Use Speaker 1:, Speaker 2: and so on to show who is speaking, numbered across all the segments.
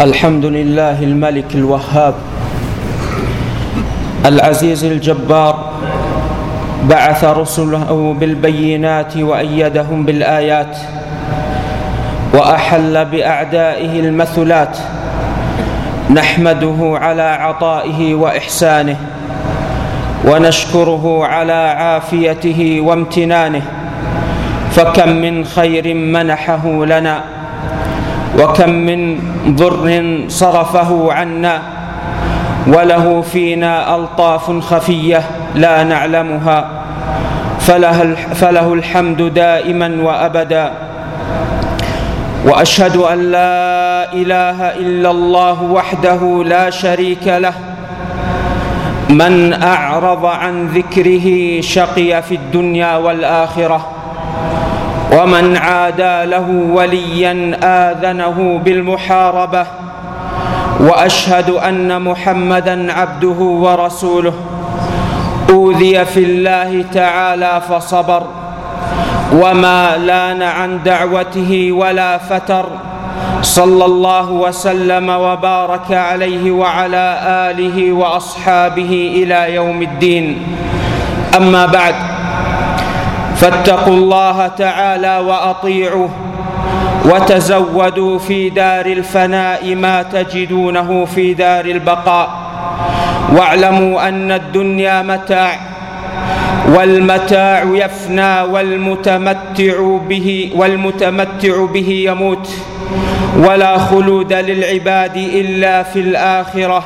Speaker 1: الحمد لله الملك الوهاب العزيز الجبار بعث رسله بالبينات وأيدهم بالآيات وأحل بأعدائه المثلات نحمده على عطائه وإحسانه ونشكره على عافيته وامتنانه فكم من خير منحه لنا. وكم من ضر صرفه عنا وله فينا ألطاف خفية لا نعلمها فله, فله الحمد دائما وأبدا وأشهد أن لا إله إلا الله وحده لا شريك له من أعرض عن ذكره شقي في الدنيا والآخرة ومن عادى له وليا آذنه بالمحاربة وأشهد أن محمدا عبده ورسوله أوذي في الله تعالى فصبر وما لأن عن دعوته ولا فتر صلى الله وسلم وبارك عليه وعلى آله وأصحابه إلى يوم الدين. أما بعد فاتقوا الله تعالى وأطيعوه وتزودوا في دار الفناء ما تجدونه في دار البقاء واعلموا أن الدنيا متاع والمتاع يفنى والمتمتع به والمتمتع به يموت ولا خلود للعباد إلا في الآخرة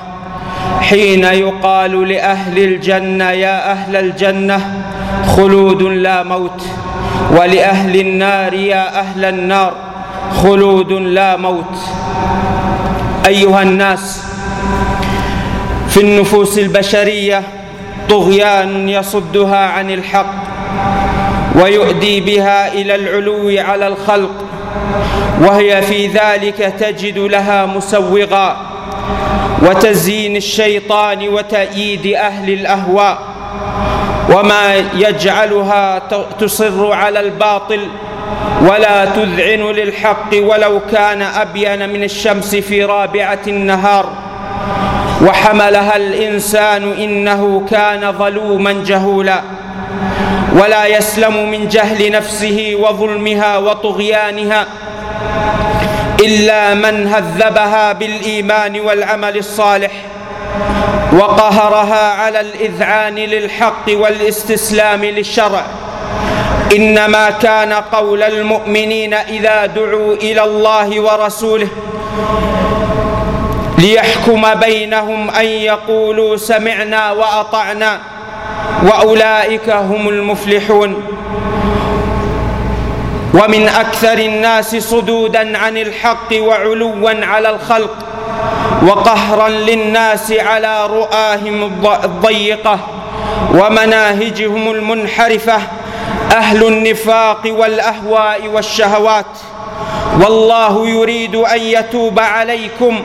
Speaker 1: حين يقال لأهل الجنة يا أهل الجنة خلود لا موت. ولأهل النار يا أهل النار خلود لا موت. أيها الناس في النفوس البشرية طغيان يصدها عن الحق ويؤدي بها إلى العلو على الخلق وهي في ذلك تجد لها مسوغا وتزيين الشيطان وتأييد أهل الأهواء. وما يجعلها تصر على الباطل ولا تذعن للحق ولو كان أبين من الشمس في رابعة النهار وحملها الإنسان إنه كان ظلوما جهولا ولا يسلم من جهل نفسه وظلمها وطغيانها إلا من هذبها بالإيمان والعمل الصالح وقهرها على الإذعان للحق والاستسلام للشرع. إنما كان قول المؤمنين إذا دعوا إلى الله ورسوله ليحكم بينهم أن يقولوا سمعنا وأطعنا وأولئك هم المفلحون. ومن أكثر الناس صدودا عن الحق وعلوا على الخلق. وقهرا للناس على رؤاهم الضيقة ومناهجهم المنحرفة أهل النفاق والأهواء والشهوات. والله يريد أن يتوب عليكم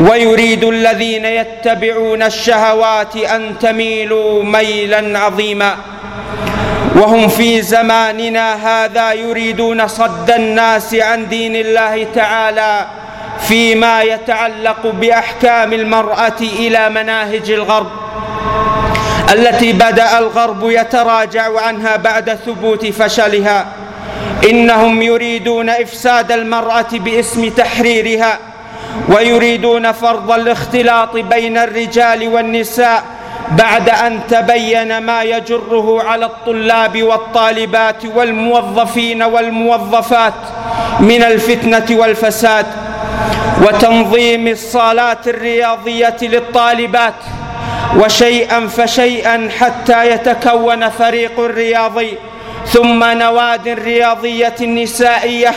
Speaker 1: ويريد الذين يتبعون الشهوات أن تميلوا ميلا عظيما. وهم في زماننا هذا يريدون صد الناس عن دين الله تعالى فيما يتعلق بأحكام المرأة إلى مناهج الغرب التي بدأ الغرب يتراجع عنها بعد ثبوت فشلها. إنهم يريدون إفساد المرأة باسم تحريرها ويريدون فرض الاختلاط بين الرجال والنساء بعد أن تبين ما يجره على الطلاب والطالبات والموظفين والموظفات من الفتنة والفساد. وتنظيم الصالات الرياضية للطالبات وشيئا فشيئا حتى يتكون فريق رياضي ثم نواد رياضية نسائية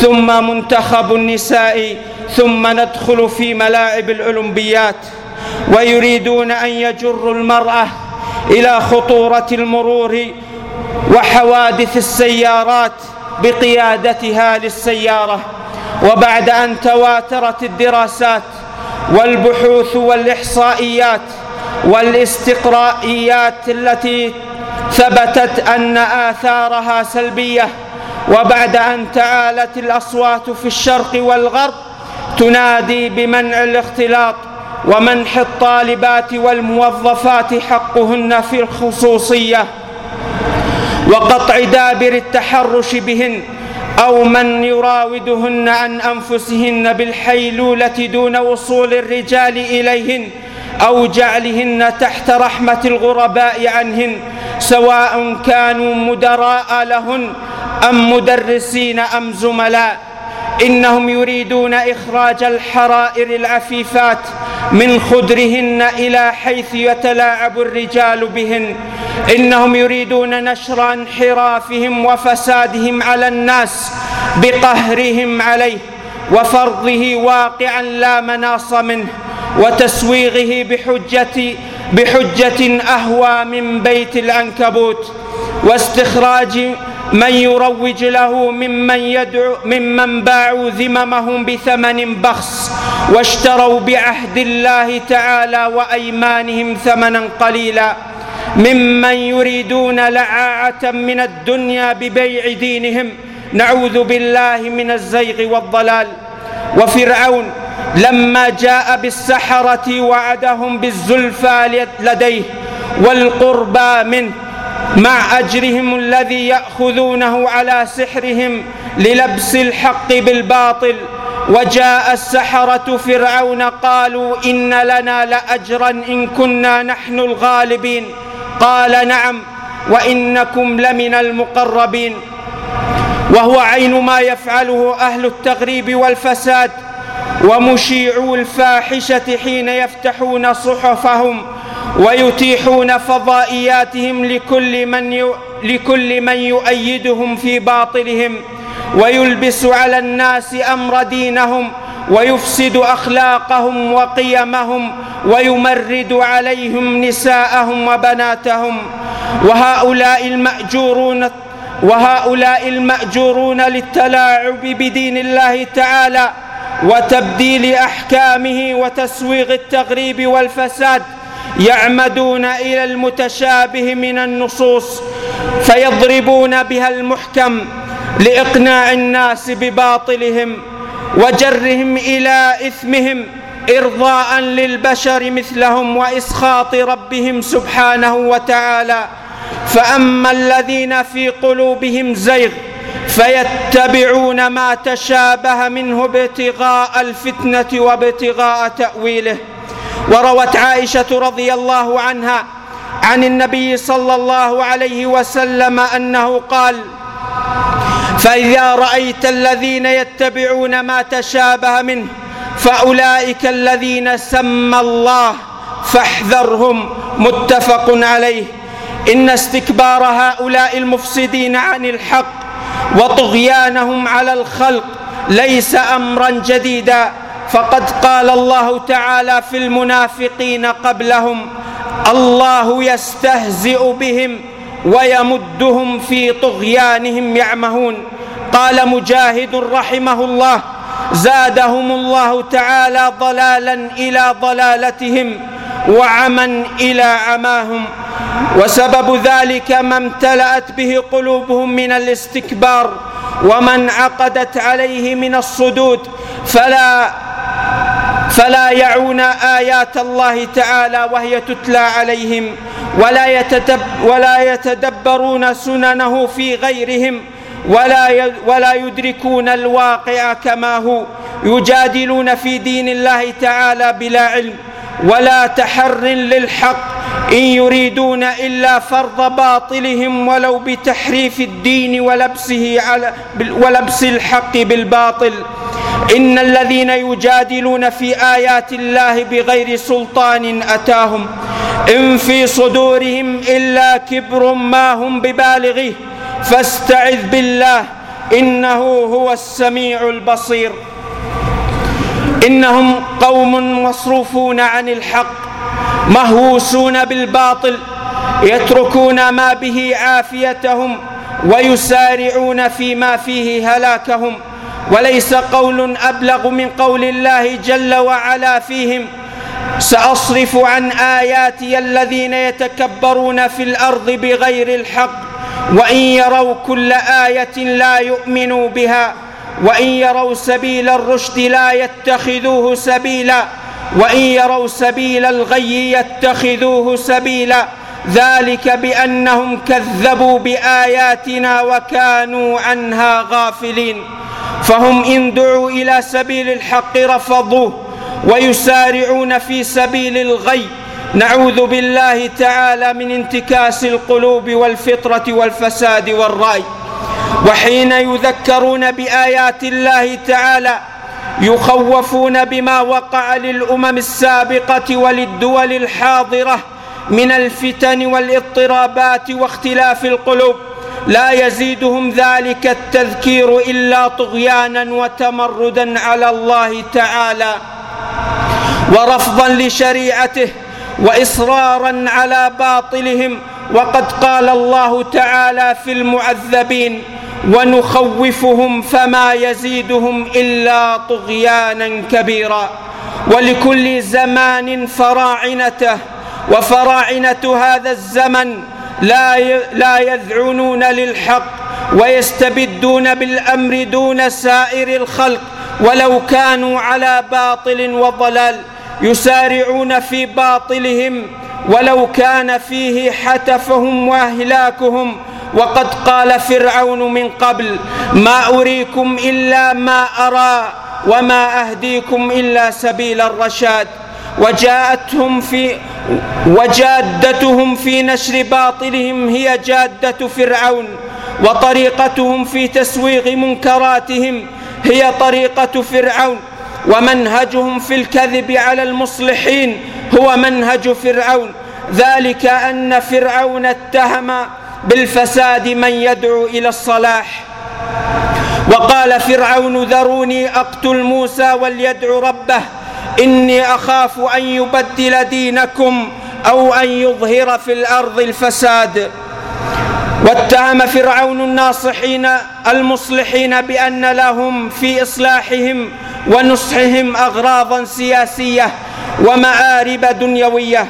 Speaker 1: ثم منتخب النساء ثم ندخل في ملاعب الأولمبيات. ويريدون أن يجروا المرأة إلى خطورة المرور وحوادث السيارات بقيادتها للسيارة. وبعد أن تواترت الدراسات والبحوث والإحصائيات والاستقرائيات التي ثبتت أن آثارها سلبية وبعد أن تعالت الأصوات في الشرق والغرب تنادي بمنع الاختلاط ومنح الطالبات والموظفات حقهن في الخصوصية وقطع دابر التحرش بهن أو من يراودهن عن أنفسهن بالحيلولة دون وصول الرجال إليهن أو جعلهن تحت رحمة الغرباء عنهن سواء كانوا مدراء لهن أم مدرسين أم زملاء. إنهم يريدون إخراج الحرائر العفيفات من خدرهن إلى حيث يتلاعب الرجال بهن. إنهم يريدون نشر انحرافهم وفسادهم على الناس بقهرهم عليه وفرضه واقعا لا مناص منه وتسويغه بحجة بحجة أهوى من بيت العنكبوت واستخراج من يروج له ممن يدعو ممن باعوا ذممهم بثمن بخس واشتروا بعهد الله تعالى وأيمانهم ثمنا قليلا ممن يريدون لعاعة من الدنيا ببيع دينهم نعوذ بالله من الزيغ والضلال وفرعون لما جاء بالسحرة وعدهم بالزلفى لديه والقربى منه مع أجرهم الذي يأخذونه على سحرهم للبس الحق بالباطل. وجاء السحرة فرعون قالوا إن لنا لأجرا إن كنا نحن الغالبين. قال نعم وإنكم لمن المقربين. وهو عين ما يفعله أهل التغريب والفساد. ومشيعو الفاحشة حين يفتحون صحفهم. ويتيحون فضائياتهم لكل من لكل من يؤيدهم في باطلهم ويلبس على الناس أمر دينهم ويفسد أخلاقهم وقيمهم ويمرد عليهم نساءهم وبناتهم. وهؤلاء الماجورون وهؤلاء المأجورون للتلاعب بدين الله تعالى وتبديل أحكامه وتسويغ التغريب والفساد يعمدون إلى المتشابه من النصوص فيضربون بها المحكم لإقناع الناس بباطلهم وجرهم إلى إثمهم إرضاء للبشر مثلهم وإسخاط ربهم سبحانه وتعالى. فأما الذين في قلوبهم زيغ فيتبعون ما تشابه منه ابتغاء الفتنة وابتغاء تأويله. وروت عائشة رضي الله عنها عن النبي صلى الله عليه وسلم أنه قال فإذا رأيت الذين يتبعون ما تشابه منه فأولئك الذين سمى الله فاحذرهم. متفق عليه. إن استكبار هؤلاء المفسدين عن الحق وطغيانهم على الخلق ليس أمرا جديدا. فقد قال الله تعالى في المنافقين قبلهم الله يستهزئ بهم ويمدهم في طغيانهم يعمهون. قال مجاهد رحمه الله زادهم الله تعالى ضلالا إلى ضلالتهم وعما إلى عماهم. وسبب ذلك ما امتلأت به قلوبهم من الاستكبار وما انعقدت عليه من الصدود. فلا فلا يعون آيات الله تعالى وهي تتلى عليهم ولا, يتدب ولا يتدبرون سننه في غيرهم ولا ولا يدركون الواقع كما هو. يجادلون في دين الله تعالى بلا علم ولا تحر للحق إن يريدون إلا فرض باطلهم ولو بتحريف الدين ولبسه على ولبس الحق بالباطل. إن الذين يجادلون في آيات الله بغير سلطان أتاهم إن في صدورهم إلا كبر ما هم ببالغه فاستعذ بالله إنه هو السميع البصير إنهم قوم مصروفون عن الحق مهووسون بالباطل يتركون ما به عافيتهم ويسارعون فيما فيه هلاكهم وليس قول أبلغ من قول الله جل وعلا فيهم. سأصرف عن آياتي الذين يتكبرون في الأرض بغير الحق وإن يروا كل آية لا يؤمنوا بها وإن يروا سبيل الرشد لا يتخذوه سبيلا وإن يروا سبيل الغي يتخذوه سبيلا. ذلك بأنهم كذبوا بآياتنا وكانوا عنها غافلين. فهم إن دعوا إلى سبيل الحق رفضوه ويسارعون في سبيل الغي. نعوذ بالله تعالى من انتكاس القلوب والفطرة والفساد والرأي. وحين يذكرون بآيات الله تعالى يخوفون بما وقع للأمم السابقة وللدول الحاضرة من الفتن والاضطرابات واختلاف القلوب. لا يزيدهم ذلك التذكير إلا طغيانا وتمردا على الله تعالى ورفضا لشريعته وإصرارا على باطلهم. وقد قال الله تعالى في المعذبين ونخوفهم فما يزيدهم إلا طغيانا كبيرا ولكل زمان فراعنته وفراعنة هذا الزمن لا لا يذعنون للحق ويستبدون بالأمر دون سائر الخلق ولو كانوا على باطل وضلال يسارعون في باطلهم ولو كان فيه حتفهم وأهلاكهم وقد قال فرعون من قبل ما أريكم إلا ما أرى وما أهديكم إلا سبيل الرشاد وجاءتهم في وجادتهم في نشر باطلهم هي جادة فرعون وطريقتهم في تسويغ منكراتهم هي طريقة فرعون. ومنهجهم في الكذب على المصلحين هو منهج فرعون. ذلك أن فرعون اتهم بالفساد من يدعو إلى الصلاح. وقال فرعون ذروني أقتل موسى وليدع ربه. إني أخاف أن يبدل دينكم أو أن يظهر في الأرض الفساد. واتهم فرعون الناصحين المصلحين بأن لهم في إصلاحهم ونصحهم أغراضا سياسية ومآرب دنيوية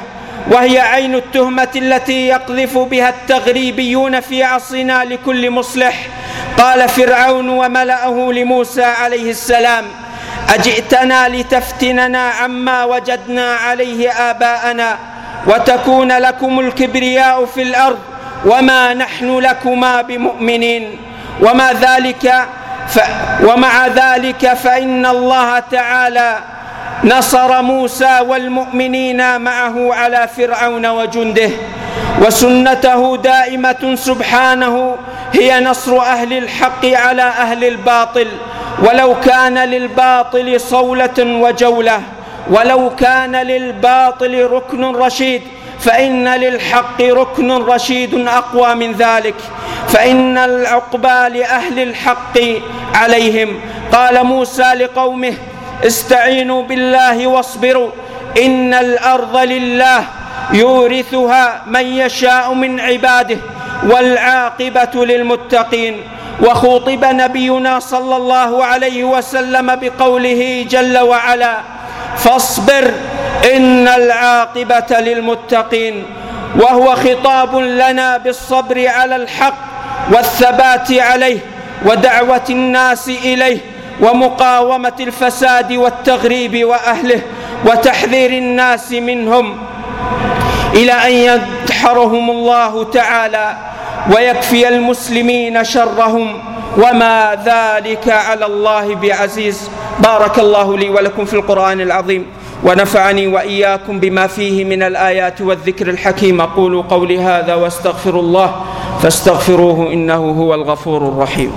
Speaker 1: وهي عين التهمة التي يقذف بها التغريبيون في عصرنا لكل مصلح. قال فرعون وملأه لموسى عليه السلام أجئتنا لتفتننا عما وجدنا عليه آباءنا وتكون لكم الكبرياء في الأرض وما نحن لكما بمؤمنين وما ذلك ف ومع ذلك فإن الله تعالى نصر موسى والمؤمنين معه على فرعون وجنده وسنته دائمة سبحانه هي نصر أهل الحق على أهل الباطل ولو كان للباطل صولة وجولة ولو كان للباطل ركن رشيد فإن للحق ركن رشيد أقوى من ذلك فإن العقبى لأهل الحق عليهم. قال موسى لقومه استعينوا بالله واصبروا إن الأرض لله يورثها من يشاء من عباده والعاقبة للمتقين. وخوطب نبينا صلى الله عليه وسلم بقوله جل وعلا فاصبر إن العاقبة للمتقين وهو خطاب لنا بالصبر على الحق والثبات عليه ودعوة الناس إليه ومقاومة الفساد والتغريب وأهله وتحذير الناس منهم. إلى أن يدحرهم الله تعالى ويكفي المسلمين شرهم وما ذلك على الله بعزيز. بارك الله لي ولكم في القرآن العظيم ونفعني وإياكم بما فيه من الآيات والذكر الحكيم. أقول قولي هذا واستغفر الله فاستغفروه إنه هو الغفور الرحيم.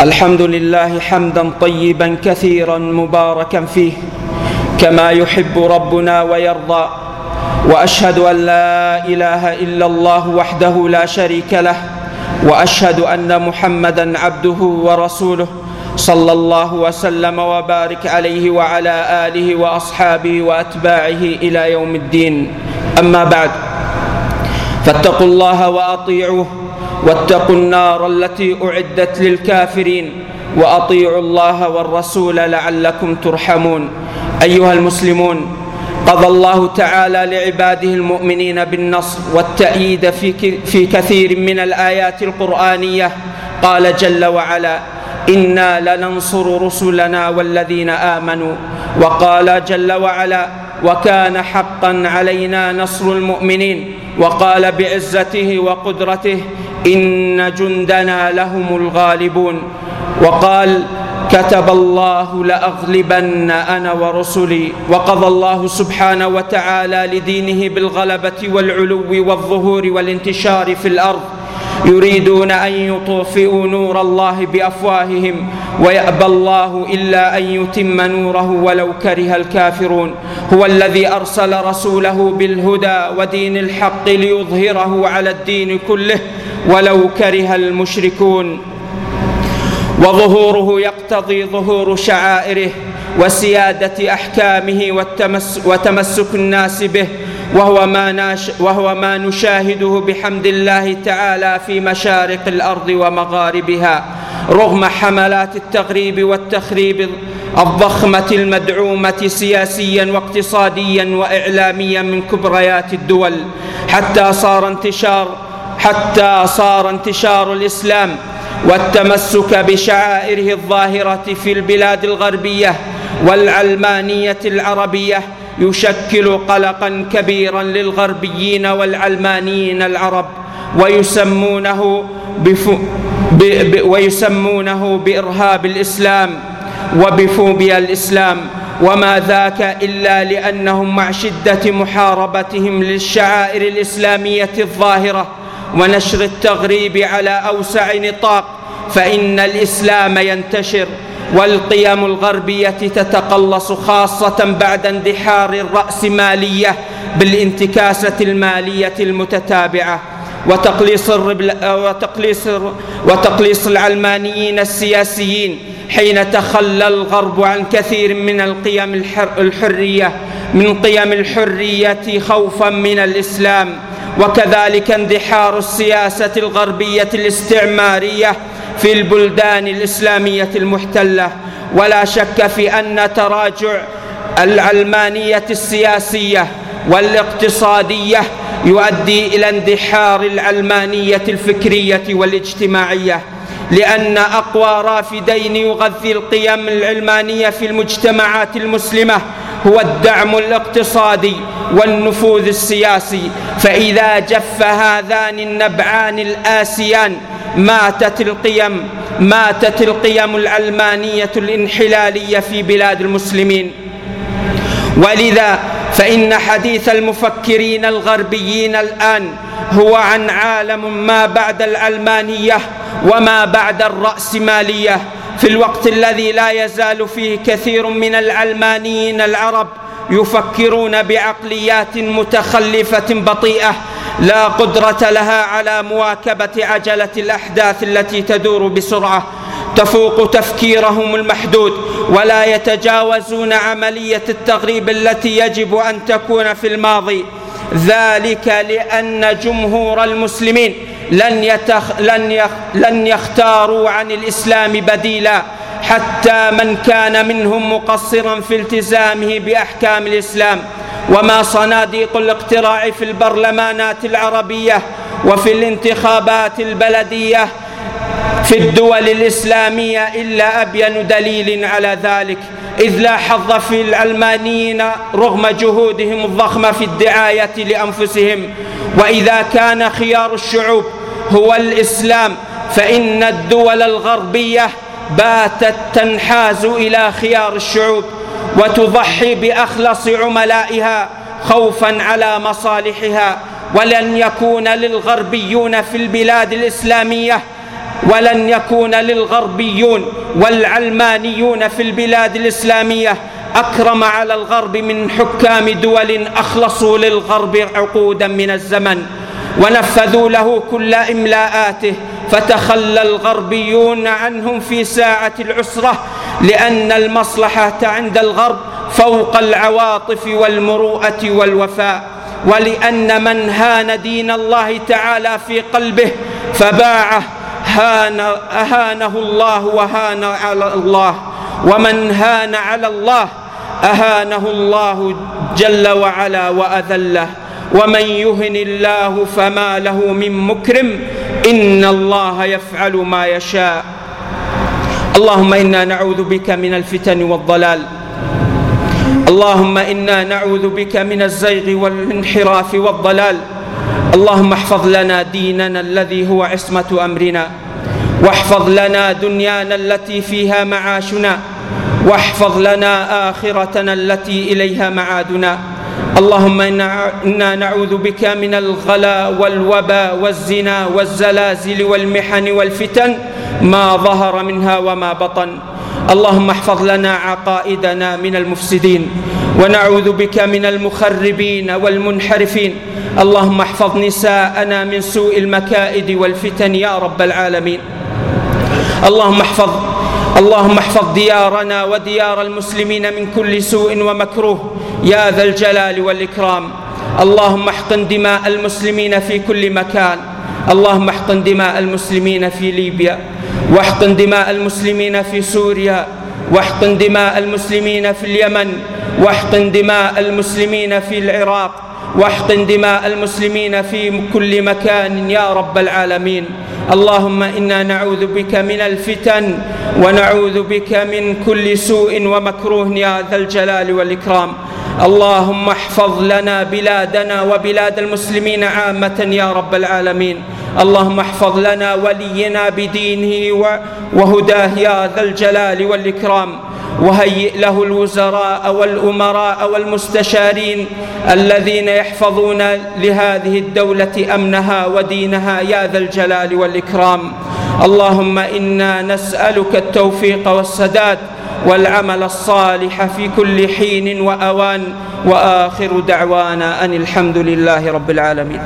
Speaker 1: الحمد لله حمدا طيبا كثيرا مباركا فيه كما يحب ربنا ويرضى وأشهد أن لا إله إلا الله وحده لا شريك له وأشهد أن محمدا عبده ورسوله صلى الله وسلم وبارك عليه وعلى آله وأصحابه وأتباعه إلى يوم الدين. أما بعد فاتقوا الله وأطيعوه. واتقوا النار التي أعدت للكافرين وأطيعوا الله والرسول لعلكم ترحمون. أيها المسلمون قضى الله تعالى لعباده المؤمنين بالنصر والتأييد في في كثير من الآيات القرآنية. قال جل وعلا إنا لننصر رسلنا والذين آمنوا وقال جل وعلا وكان حقا علينا نصر المؤمنين وقال بعزته وقدرته إن جندنا لهم الغالبون. وقال كتب الله لأغلبن أنا ورسلي. وقضى الله سبحانه وتعالى لدينه بالغلبة والعلو والظهور والانتشار في الأرض. يريدون أن يطفئوا نور الله بأفواههم ويأبى الله إلا أن يتم نوره ولو كره الكافرون. هو الذي أرسل رسوله بالهدى ودين الحق ليظهره على الدين كله. ولو كره المشركون. وظهوره يقتضي ظهور شعائره وسيادة أحكامه والتمس وتمسك الناس به. وهو ما, ناش وهو ما نشاهده بحمد الله تعالى في مشارق الأرض ومغاربها. رغم حملات التغريب والتخريب الضخمة المدعومة سياسيا واقتصاديا وإعلاميا من كبريات الدول. حتى صار انتشار حتى صار انتشار الإسلام والتمسك بشعائره الظاهرة في البلاد الغربية والعلمانية العربية يشكل قلقا كبيرا للغربيين والعلمانيين العرب ويسمونه بف... ب... ب... ويسمونه بإرهاب الإسلام وبفوبيا الإسلام. وما ذاك إلا لأنهم مع شدة محاربتهم للشعائر الإسلامية الظاهرة ونشر التغريب على أوسع نطاق فإن الإسلام ينتشر والقيم الغربية تتقلص خاصة بعد اندحار الراسماليه بالانتكاسة المالية المتتابعة. وتقليص وتقليص وتقليص العلمانيين السياسيين حين تخلى الغرب عن كثير من القيم الحرية. من قيم الحرية خوفا من الإسلام وكذلك اندحار السياسة الغربية الاستعمارية في البلدان الإسلامية المحتلة. ولا شك في أن تراجع العلمانيه السياسية والاقتصادية يؤدي إلى اندحار العلمانيه الفكرية والاجتماعية لأن أقوى رافدين يغذي القيم العلمانية في المجتمعات المسلمة هو الدعم الاقتصادي والنفوذ السياسي فإذا جف هذان النبعان الآسيان ماتت القيم ماتت القيم العلمانية الانحلالية في بلاد المسلمين. ولذا فإن حديث المفكرين الغربيين الآن هو عن عالم ما بعد العلمانية وما بعد الرأسمالية. في الوقت الذي لا يزال فيه كثير من العلمانيين العرب يفكرون بعقليات متخلفة بطيئة لا قدرة لها على مواكبة عجلة الأحداث التي تدور بسرعة. تفوق تفكيرهم المحدود ولا يتجاوزون عملية التغريب التي يجب أن تكون في الماضي. ذلك لأن جمهور المسلمين لن, يتخ لن, يخ لن يختاروا عن الإسلام بديلا حتى من كان منهم مقصرا في التزامه بأحكام الإسلام. وما صناديق الاقتراع في البرلمانات العربية وفي الانتخابات البلدية في الدول الإسلامية إلا أبين دليل على ذلك. إذ لا حظ في العلمانيين رغم جهودهم الضخمة في الدعاية لأنفسهم. وإذا كان خيار الشعوب هو الإسلام فإن الدول الغربية باتت تنحاز إلى خيار الشعوب وتضحي بأخلص عملائها خوفا على مصالحها ولن يكون للغربيون في البلاد الإسلامية ولن يكون للغربيون والعلمانيون في البلاد الإسلامية أكرم على الغرب من حكام دول أخلصوا للغرب عقودا من الزمن. ونفذوا له كل إملاءاته. فتخلى الغربيون عنهم في ساعة العسرة لأن المصلحة عند الغرب فوق العواطف والمروءة والوفاء. ولأن من هان دين الله تعالى في قلبه فباعه هان أهانه الله وهان على الله. ومن هان على الله أهانه الله جل وعلا وأذله. ومن يهن الله فما له من مكرم إن الله يفعل ما يشاء. اللهم إنا نعوذ بك من الفتن والضلال. اللهم إنا نعوذ بك من الزيغ والانحراف والضلال. اللهم احفظ لنا ديننا الذي هو عصمة أمرنا. واحفظ لنا دنيانا التي فيها معاشنا. واحفظ لنا آخرتنا التي إليها معادنا. اللهم إنا نعوذ بك من الغلا والوبا والزنا والزلازل والمحن والفتن ما ظهر منها وما بطن. اللهم احفظ لنا عقائدنا من المفسدين ونعوذ بك من المخربين والمنحرفين. اللهم احفظ نساءنا من سوء المكائد والفتن يا رب العالمين. اللهم احفظ اللهم احفظ ديارنا وديار المسلمين من كل سوء ومكروه. يا ذا الجلال والإكرام. اللهم احقن دماء المسلمين في كل مكان. اللهم احقن دماء المسلمين في ليبيا. واحقن دماء المسلمين في سوريا. واحقن دماء المسلمين في اليمن. واحقن دماء المسلمين في العراق. واحقن دماء المسلمين في كل مكان يا رب العالمين. اللهم إنا نعوذ بك من الفتن ونعوذ بك من كل سوء ومكروه يا ذا الجلال والإكرام. اللهم احفظ لنا بلادنا وبلاد المسلمين عامة يا رب العالمين. اللهم احفظ لنا ولينا بدينه وهداه يا ذا الجلال والإكرام. وهيئ له الوزراء والأمراء والمستشارين الذين يحفظون لهذه الدولة أمنها ودينها يا ذا الجلال والإكرام. اللهم إنا نسألك التوفيق والسداد والعمل الصالح في كل حين وأوان وآخر دعوانا أن الحمد لله رب العالمين.